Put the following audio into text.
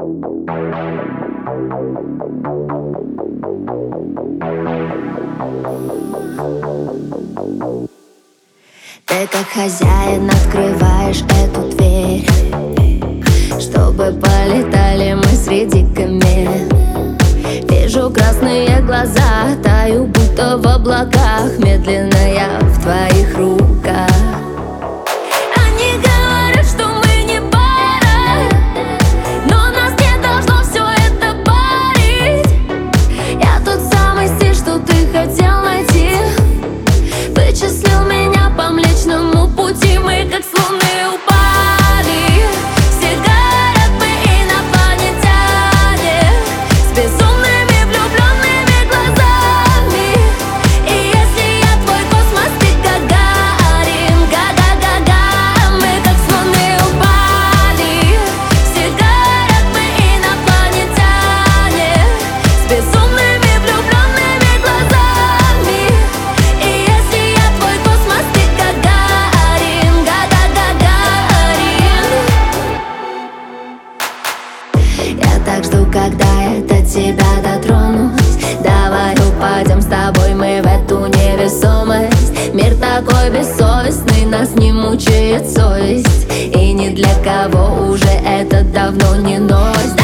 Ты как хозяин открываешь эту дверь Чтобы полетали мы среди камер Вижу красные глаза, таю будто в облаках Медленно я когда я до тебя дотронусь. Давай упадем с тобой мы в эту невесомость. Мир такой бессовестный, нас не мучает совесть. И ни для кого уже это давно не новость